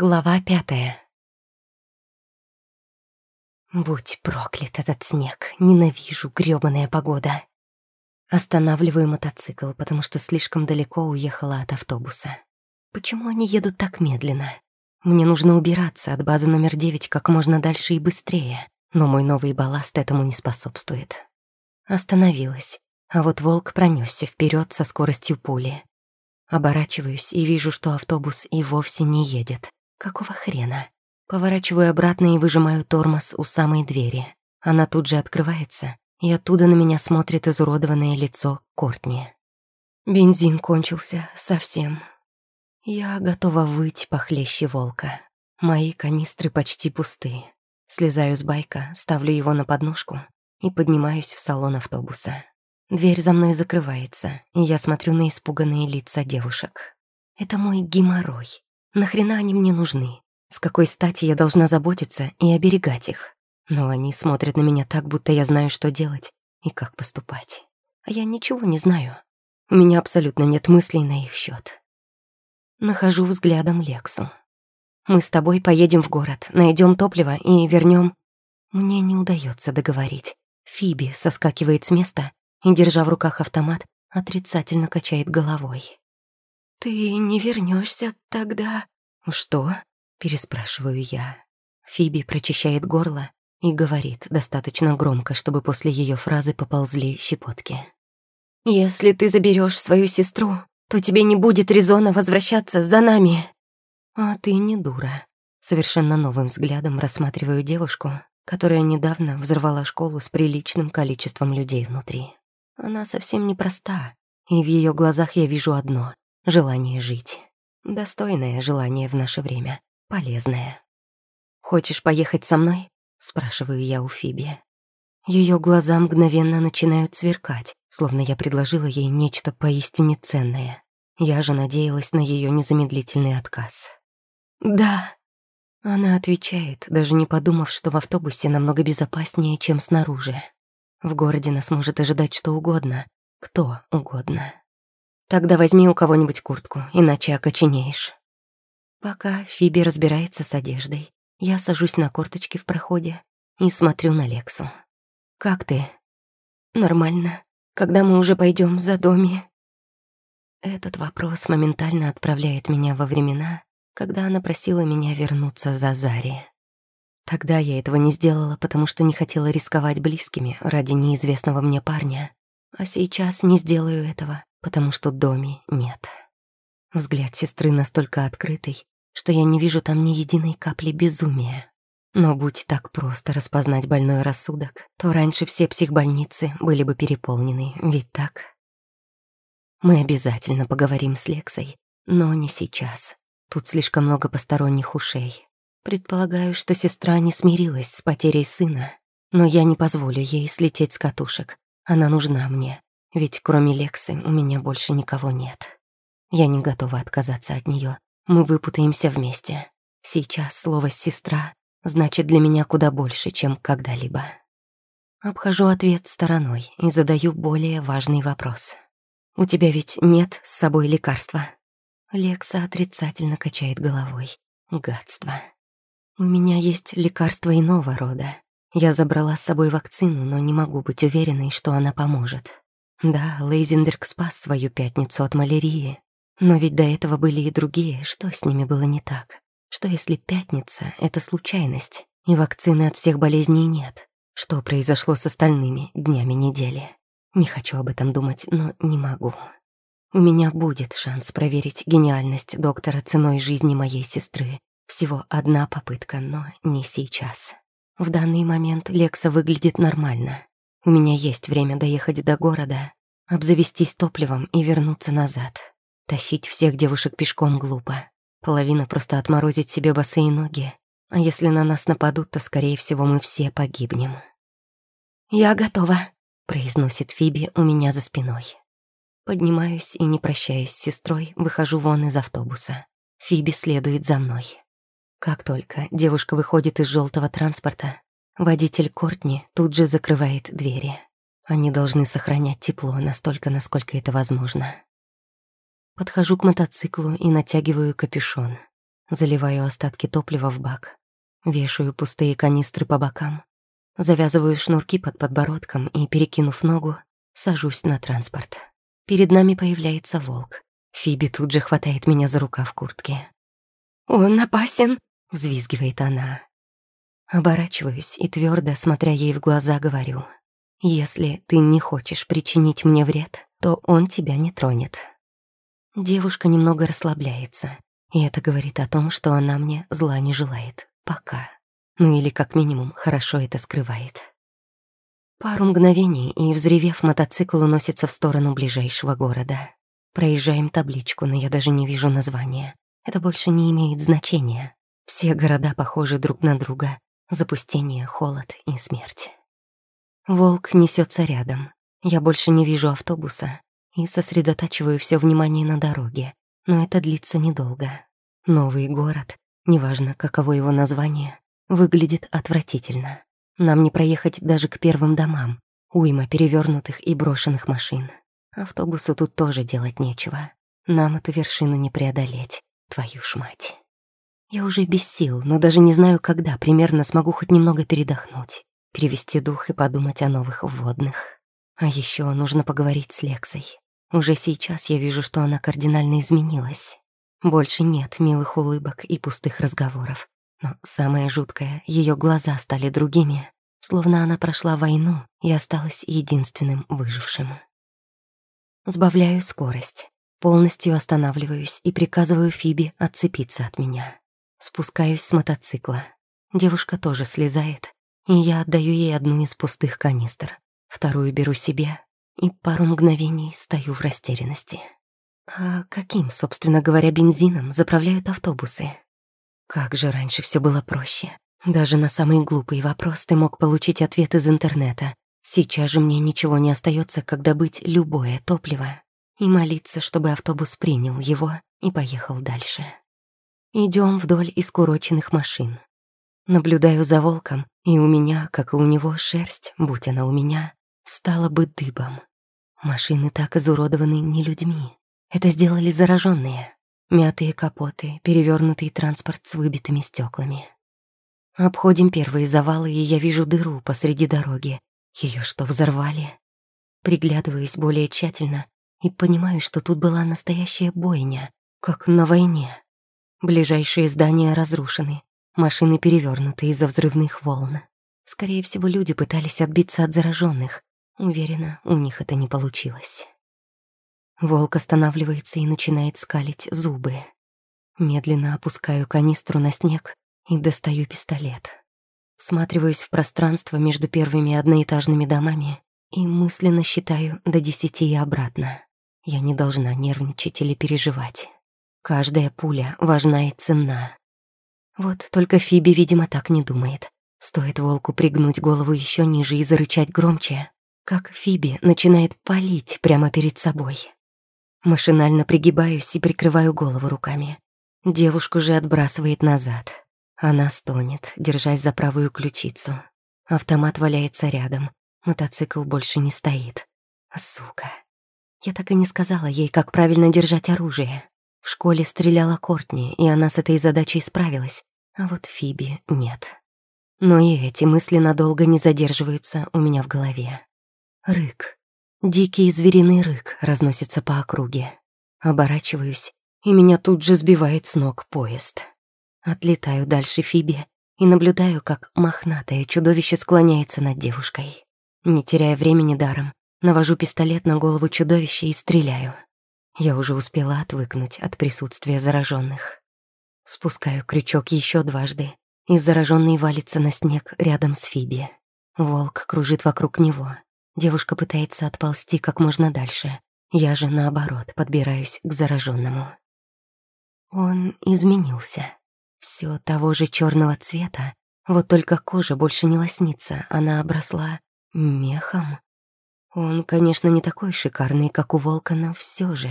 Глава пятая. Будь проклят этот снег, ненавижу грёбаная погода. Останавливаю мотоцикл, потому что слишком далеко уехала от автобуса. Почему они едут так медленно? Мне нужно убираться от базы номер девять как можно дальше и быстрее, но мой новый балласт этому не способствует. Остановилась, а вот волк пронесся вперед со скоростью пули. Оборачиваюсь и вижу, что автобус и вовсе не едет. Какого хрена? Поворачиваю обратно и выжимаю тормоз у самой двери. Она тут же открывается, и оттуда на меня смотрит изуродованное лицо Кортни. Бензин кончился совсем. Я готова выйти похлеще волка. Мои канистры почти пусты. Слезаю с байка, ставлю его на подножку и поднимаюсь в салон автобуса. Дверь за мной закрывается, и я смотрю на испуганные лица девушек. Это мой геморрой. Нахрена они мне нужны? С какой стати я должна заботиться и оберегать их? Но они смотрят на меня так, будто я знаю, что делать и как поступать. А я ничего не знаю. У меня абсолютно нет мыслей на их счет. Нахожу взглядом Лексу. Мы с тобой поедем в город, найдем топливо и вернем. Мне не удается договорить. Фиби соскакивает с места и, держа в руках автомат, отрицательно качает головой. «Ты не вернешься тогда?» «Что?» — переспрашиваю я. Фиби прочищает горло и говорит достаточно громко, чтобы после ее фразы поползли щепотки. «Если ты заберешь свою сестру, то тебе не будет резона возвращаться за нами». «А ты не дура». Совершенно новым взглядом рассматриваю девушку, которая недавно взорвала школу с приличным количеством людей внутри. Она совсем непроста, и в ее глазах я вижу одно Желание жить. Достойное желание в наше время. Полезное. «Хочешь поехать со мной?» — спрашиваю я у Фиби. Ее глаза мгновенно начинают сверкать, словно я предложила ей нечто поистине ценное. Я же надеялась на ее незамедлительный отказ. «Да», — она отвечает, даже не подумав, что в автобусе намного безопаснее, чем снаружи. В городе нас может ожидать что угодно, кто угодно. Тогда возьми у кого-нибудь куртку, иначе окоченеешь. Пока Фиби разбирается с одеждой, я сажусь на корточки в проходе и смотрю на Лексу. «Как ты?» «Нормально. Когда мы уже пойдем за доми?» Этот вопрос моментально отправляет меня во времена, когда она просила меня вернуться за Зари. Тогда я этого не сделала, потому что не хотела рисковать близкими ради неизвестного мне парня. А сейчас не сделаю этого, потому что доми нет. Взгляд сестры настолько открытый, что я не вижу там ни единой капли безумия. Но будь так просто распознать больной рассудок, то раньше все психбольницы были бы переполнены, ведь так? Мы обязательно поговорим с Лексой, но не сейчас. Тут слишком много посторонних ушей. Предполагаю, что сестра не смирилась с потерей сына, но я не позволю ей слететь с катушек. Она нужна мне, ведь кроме Лексы у меня больше никого нет. Я не готова отказаться от нее. Мы выпутаемся вместе. Сейчас слово «сестра» значит для меня куда больше, чем когда-либо. Обхожу ответ стороной и задаю более важный вопрос. «У тебя ведь нет с собой лекарства?» Лекса отрицательно качает головой. Гадство. «У меня есть лекарство иного рода. Я забрала с собой вакцину, но не могу быть уверенной, что она поможет. Да, Лейзенберг спас свою пятницу от малярии. Но ведь до этого были и другие. Что с ними было не так? Что если пятница — это случайность, и вакцины от всех болезней нет? Что произошло с остальными днями недели? Не хочу об этом думать, но не могу. У меня будет шанс проверить гениальность доктора ценой жизни моей сестры. Всего одна попытка, но не сейчас. В данный момент Лекса выглядит нормально. У меня есть время доехать до города, обзавестись топливом и вернуться назад. Тащить всех девушек пешком глупо. Половина просто отморозит себе босые ноги. А если на нас нападут, то, скорее всего, мы все погибнем. «Я готова», — произносит Фиби у меня за спиной. Поднимаюсь и, не прощаясь с сестрой, выхожу вон из автобуса. Фиби следует за мной. Как только девушка выходит из желтого транспорта, Водитель Кортни тут же закрывает двери. Они должны сохранять тепло настолько, насколько это возможно. Подхожу к мотоциклу и натягиваю капюшон. Заливаю остатки топлива в бак. Вешаю пустые канистры по бокам. Завязываю шнурки под подбородком и, перекинув ногу, сажусь на транспорт. Перед нами появляется волк. Фиби тут же хватает меня за рукав куртки. «Он опасен!» — взвизгивает она. Оборачиваюсь и твердо, смотря ей в глаза, говорю. «Если ты не хочешь причинить мне вред, то он тебя не тронет». Девушка немного расслабляется, и это говорит о том, что она мне зла не желает. Пока. Ну или как минимум хорошо это скрывает. Пару мгновений, и, взревев, мотоцикл уносится в сторону ближайшего города. Проезжаем табличку, но я даже не вижу названия. Это больше не имеет значения. Все города похожи друг на друга. Запустение, холод и смерть. Волк несется рядом. Я больше не вижу автобуса и сосредотачиваю все внимание на дороге. Но это длится недолго. Новый город, неважно, каково его название, выглядит отвратительно. Нам не проехать даже к первым домам. Уйма перевернутых и брошенных машин. Автобусу тут тоже делать нечего. Нам эту вершину не преодолеть, твою ж мать. Я уже без сил, но даже не знаю, когда примерно смогу хоть немного передохнуть, перевести дух и подумать о новых вводных. А еще нужно поговорить с Лексой. Уже сейчас я вижу, что она кардинально изменилась. Больше нет милых улыбок и пустых разговоров. Но самое жуткое, ее глаза стали другими, словно она прошла войну и осталась единственным выжившим. Сбавляю скорость, полностью останавливаюсь и приказываю Фиби отцепиться от меня. Спускаюсь с мотоцикла. Девушка тоже слезает, и я отдаю ей одну из пустых канистр. Вторую беру себе и пару мгновений стою в растерянности. А каким, собственно говоря, бензином заправляют автобусы? Как же раньше все было проще. Даже на самый глупый вопрос ты мог получить ответ из интернета. Сейчас же мне ничего не остается, как добыть любое топливо и молиться, чтобы автобус принял его и поехал дальше. Идем вдоль искуроченных машин. Наблюдаю за волком, и у меня, как и у него, шерсть, будь она у меня, стала бы дыбом. Машины так изуродованы не людьми. Это сделали зараженные. Мятые капоты, перевернутый транспорт с выбитыми стеклами. Обходим первые завалы, и я вижу дыру посреди дороги. Ее что, взорвали? Приглядываюсь более тщательно и понимаю, что тут была настоящая бойня, как на войне. Ближайшие здания разрушены, машины перевернуты из-за взрывных волн. Скорее всего, люди пытались отбиться от зараженных. Уверена, у них это не получилось. Волк останавливается и начинает скалить зубы. Медленно опускаю канистру на снег и достаю пистолет. Всматриваюсь в пространство между первыми одноэтажными домами и мысленно считаю до десяти и обратно. Я не должна нервничать или переживать. Каждая пуля важна и ценна. Вот только Фиби, видимо, так не думает. Стоит волку пригнуть голову еще ниже и зарычать громче, как Фиби начинает палить прямо перед собой. Машинально пригибаюсь и прикрываю голову руками. Девушку же отбрасывает назад. Она стонет, держась за правую ключицу. Автомат валяется рядом. Мотоцикл больше не стоит. Сука. Я так и не сказала ей, как правильно держать оружие. В школе стреляла Кортни, и она с этой задачей справилась. А вот Фиби нет. Но и эти мысли надолго не задерживаются у меня в голове. Рык. Дикий звериный рык разносится по округе. Оборачиваюсь, и меня тут же сбивает с ног поезд. Отлетаю дальше Фиби и наблюдаю, как мохнатое чудовище склоняется над девушкой. Не теряя времени даром, навожу пистолет на голову чудовища и стреляю. Я уже успела отвыкнуть от присутствия зараженных. Спускаю крючок еще дважды, и зараженный валится на снег рядом с Фиби. Волк кружит вокруг него. Девушка пытается отползти как можно дальше. Я же, наоборот, подбираюсь к зараженному. Он изменился. Все того же черного цвета, вот только кожа больше не лоснится, она обросла мехом. Он, конечно, не такой шикарный, как у волка, но все же.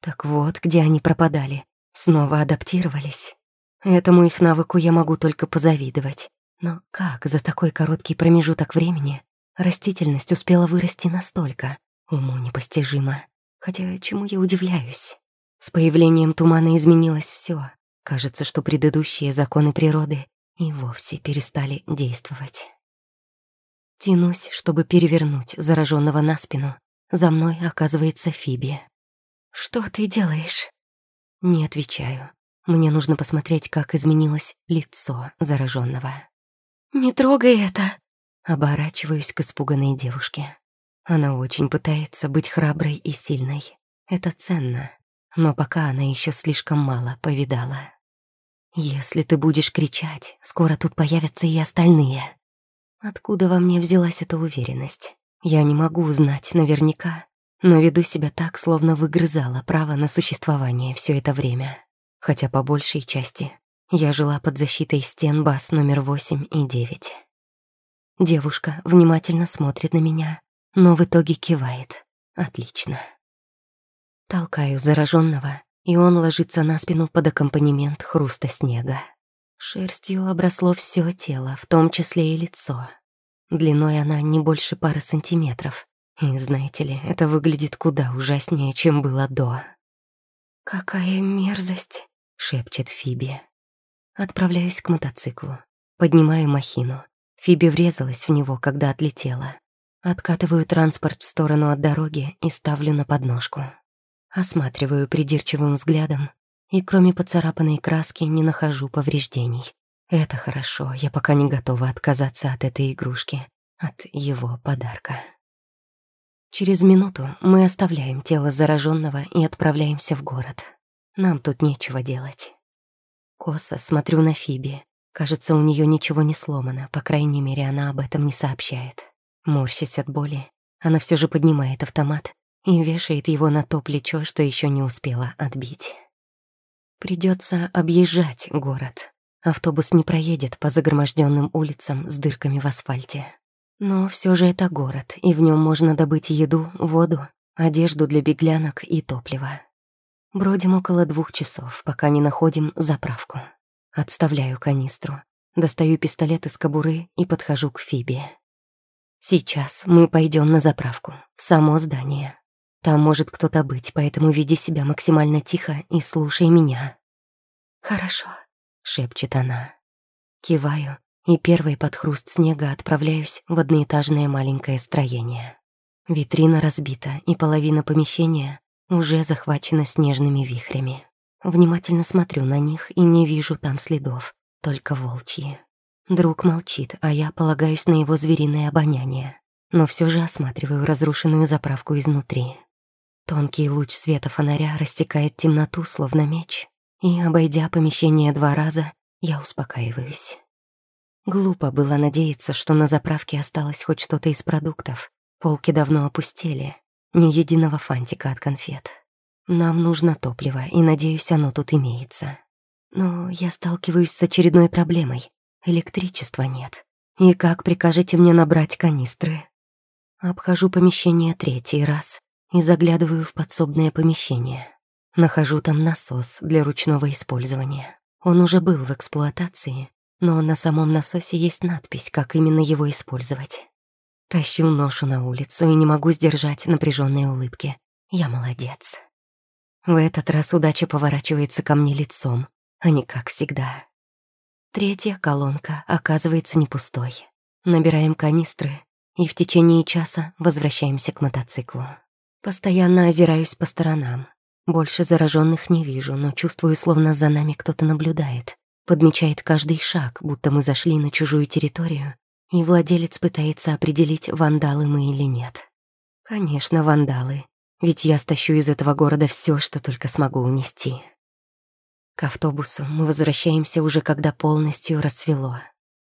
Так вот, где они пропадали. Снова адаптировались. Этому их навыку я могу только позавидовать. Но как за такой короткий промежуток времени Растительность успела вырасти настолько, уму непостижимо. Хотя чему я удивляюсь? С появлением тумана изменилось все. Кажется, что предыдущие законы природы и вовсе перестали действовать. Тянусь, чтобы перевернуть зараженного на спину. За мной оказывается Фиби. «Что ты делаешь?» Не отвечаю. Мне нужно посмотреть, как изменилось лицо зараженного. «Не трогай это!» Оборачиваюсь к испуганной девушке. Она очень пытается быть храброй и сильной. Это ценно, но пока она еще слишком мало повидала. Если ты будешь кричать, скоро тут появятся и остальные. Откуда во мне взялась эта уверенность? Я не могу узнать наверняка, но веду себя так, словно выгрызала право на существование все это время. Хотя по большей части я жила под защитой стен баз номер 8 и 9. Девушка внимательно смотрит на меня, но в итоге кивает. Отлично. Толкаю зараженного и он ложится на спину под аккомпанемент хруста снега. Шерстью обросло все тело, в том числе и лицо. Длиной она не больше пары сантиметров. И, знаете ли, это выглядит куда ужаснее, чем было до. «Какая мерзость!» — шепчет Фиби. Отправляюсь к мотоциклу. Поднимаю махину. Фиби врезалась в него, когда отлетела. Откатываю транспорт в сторону от дороги и ставлю на подножку. Осматриваю придирчивым взглядом и кроме поцарапанной краски не нахожу повреждений. Это хорошо, я пока не готова отказаться от этой игрушки, от его подарка. Через минуту мы оставляем тело зараженного и отправляемся в город. Нам тут нечего делать. Косо смотрю на Фиби. Кажется, у нее ничего не сломано, по крайней мере, она об этом не сообщает. Морщась от боли, она все же поднимает автомат и вешает его на то плечо, что еще не успела отбить. Придется объезжать город. Автобус не проедет по загроможденным улицам с дырками в асфальте. Но все же это город, и в нем можно добыть еду, воду, одежду для беглянок и топливо. Бродим около двух часов, пока не находим заправку. Отставляю канистру, достаю пистолет из кобуры и подхожу к Фибе. Сейчас мы пойдем на заправку, в само здание. Там может кто-то быть, поэтому веди себя максимально тихо и слушай меня». «Хорошо», — шепчет она. Киваю и первый под хруст снега отправляюсь в одноэтажное маленькое строение. Витрина разбита, и половина помещения уже захвачена снежными вихрями. Внимательно смотрю на них и не вижу там следов, только волчьи. Друг молчит, а я полагаюсь на его звериное обоняние, но все же осматриваю разрушенную заправку изнутри. Тонкий луч света фонаря растекает темноту, словно меч, и, обойдя помещение два раза, я успокаиваюсь. Глупо было надеяться, что на заправке осталось хоть что-то из продуктов. Полки давно опустели, ни единого фантика от конфет. Нам нужно топливо, и, надеюсь, оно тут имеется. Но я сталкиваюсь с очередной проблемой. Электричества нет. И как прикажете мне набрать канистры? Обхожу помещение третий раз и заглядываю в подсобное помещение. Нахожу там насос для ручного использования. Он уже был в эксплуатации, но на самом насосе есть надпись, как именно его использовать. Тащу ношу на улицу и не могу сдержать напряженные улыбки. Я молодец. В этот раз удача поворачивается ко мне лицом, а не как всегда. Третья колонка оказывается не пустой. Набираем канистры и в течение часа возвращаемся к мотоциклу. Постоянно озираюсь по сторонам. Больше зараженных не вижу, но чувствую, словно за нами кто-то наблюдает. Подмечает каждый шаг, будто мы зашли на чужую территорию, и владелец пытается определить, вандалы мы или нет. Конечно, вандалы, ведь я стащу из этого города все, что только смогу унести. К автобусу мы возвращаемся уже когда полностью рассвело.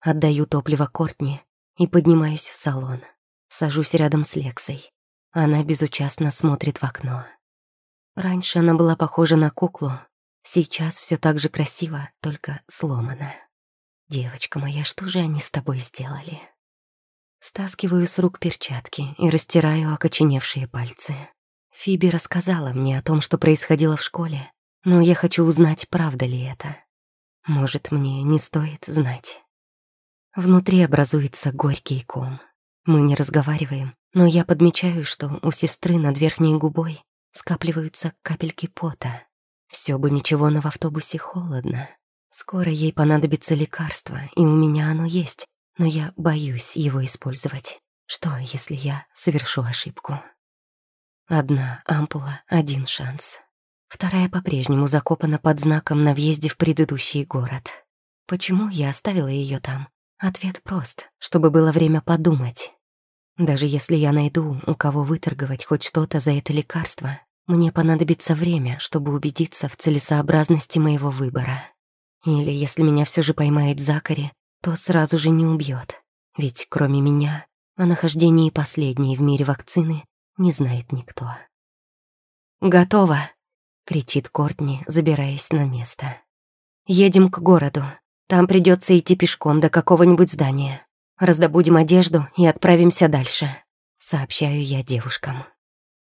Отдаю топливо Кортни и поднимаюсь в салон. Сажусь рядом с Лексой. Она безучастно смотрит в окно. Раньше она была похожа на куклу, сейчас все так же красиво, только сломана. Девочка моя, что же они с тобой сделали? Стаскиваю с рук перчатки и растираю окоченевшие пальцы. Фиби рассказала мне о том, что происходило в школе, но я хочу узнать, правда ли это. Может, мне не стоит знать. Внутри образуется горький ком. Мы не разговариваем, но я подмечаю, что у сестры над верхней губой скапливаются капельки пота. Все бы ничего, но в автобусе холодно. Скоро ей понадобится лекарство, и у меня оно есть, но я боюсь его использовать. Что, если я совершу ошибку? Одна ампула, один шанс. Вторая по-прежнему закопана под знаком на въезде в предыдущий город. Почему я оставила ее там? Ответ прост, чтобы было время подумать. Даже если я найду, у кого выторговать хоть что-то за это лекарство, мне понадобится время, чтобы убедиться в целесообразности моего выбора. Или если меня все же поймает Закари, то сразу же не убьет, ведь кроме меня о нахождении последней в мире вакцины не знает никто. «Готово!» — кричит Кортни, забираясь на место. «Едем к городу. Там придется идти пешком до какого-нибудь здания. Раздобудем одежду и отправимся дальше», — сообщаю я девушкам.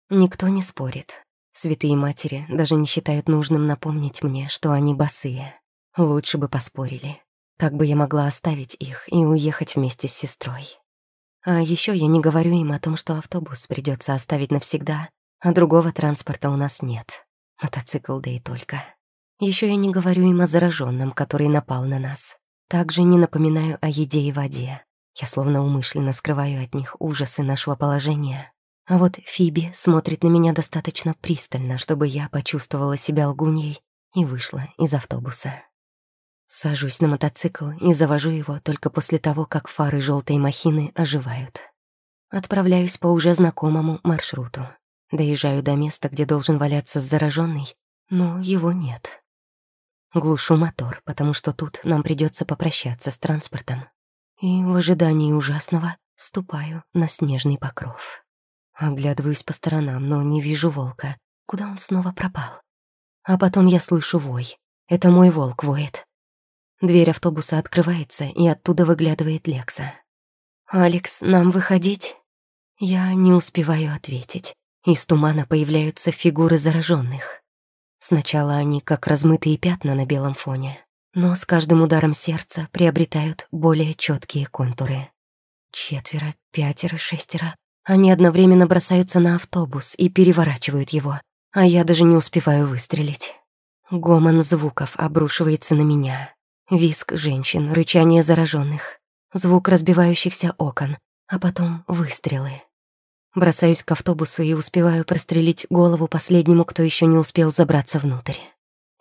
Никто не спорит. Святые матери даже не считают нужным напомнить мне, что они босые. Лучше бы поспорили. Так бы я могла оставить их и уехать вместе с сестрой. А еще я не говорю им о том, что автобус придется оставить навсегда, а другого транспорта у нас нет. Мотоцикл, да и только. Еще я не говорю им о зараженном, который напал на нас. Также не напоминаю о еде и воде. Я словно умышленно скрываю от них ужасы нашего положения. А вот Фиби смотрит на меня достаточно пристально, чтобы я почувствовала себя лгуньей и вышла из автобуса. Сажусь на мотоцикл и завожу его только после того, как фары желтой махины оживают. Отправляюсь по уже знакомому маршруту. Доезжаю до места, где должен валяться зараженный, но его нет. Глушу мотор, потому что тут нам придется попрощаться с транспортом. И в ожидании ужасного ступаю на снежный покров. Оглядываюсь по сторонам, но не вижу волка. Куда он снова пропал? А потом я слышу вой. Это мой волк воет. Дверь автобуса открывается, и оттуда выглядывает Лекса. «Алекс, нам выходить?» Я не успеваю ответить. Из тумана появляются фигуры зараженных. Сначала они как размытые пятна на белом фоне, но с каждым ударом сердца приобретают более четкие контуры. Четверо, пятеро, шестеро. Они одновременно бросаются на автобус и переворачивают его, а я даже не успеваю выстрелить. Гомон звуков обрушивается на меня. Виск женщин, рычание зараженных, звук разбивающихся окон, а потом выстрелы. Бросаюсь к автобусу и успеваю прострелить голову последнему, кто еще не успел забраться внутрь.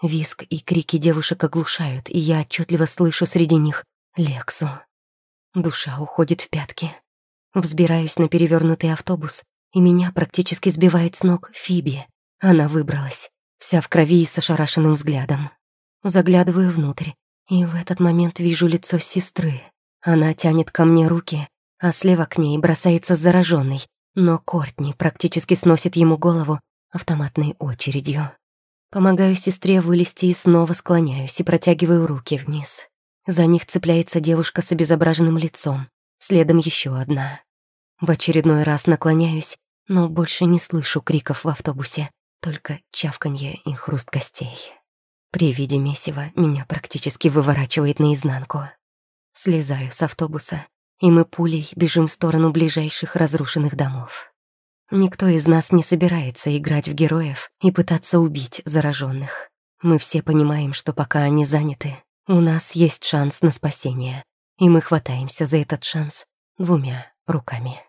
Виск и крики девушек оглушают, и я отчетливо слышу среди них Лексу. Душа уходит в пятки. Взбираюсь на перевернутый автобус, и меня практически сбивает с ног Фиби. Она выбралась, вся в крови и с ошарашенным взглядом. Заглядываю внутрь и в этот момент вижу лицо сестры. Она тянет ко мне руки, а слева к ней бросается зараженный, но Кортни практически сносит ему голову автоматной очередью. Помогаю сестре вылезти и снова склоняюсь и протягиваю руки вниз. За них цепляется девушка с обезображенным лицом, следом еще одна. В очередной раз наклоняюсь, но больше не слышу криков в автобусе, только чавканье и хруст костей. При виде месива меня практически выворачивает наизнанку. Слезаю с автобуса, и мы пулей бежим в сторону ближайших разрушенных домов. Никто из нас не собирается играть в героев и пытаться убить зараженных. Мы все понимаем, что пока они заняты, у нас есть шанс на спасение, и мы хватаемся за этот шанс двумя руками.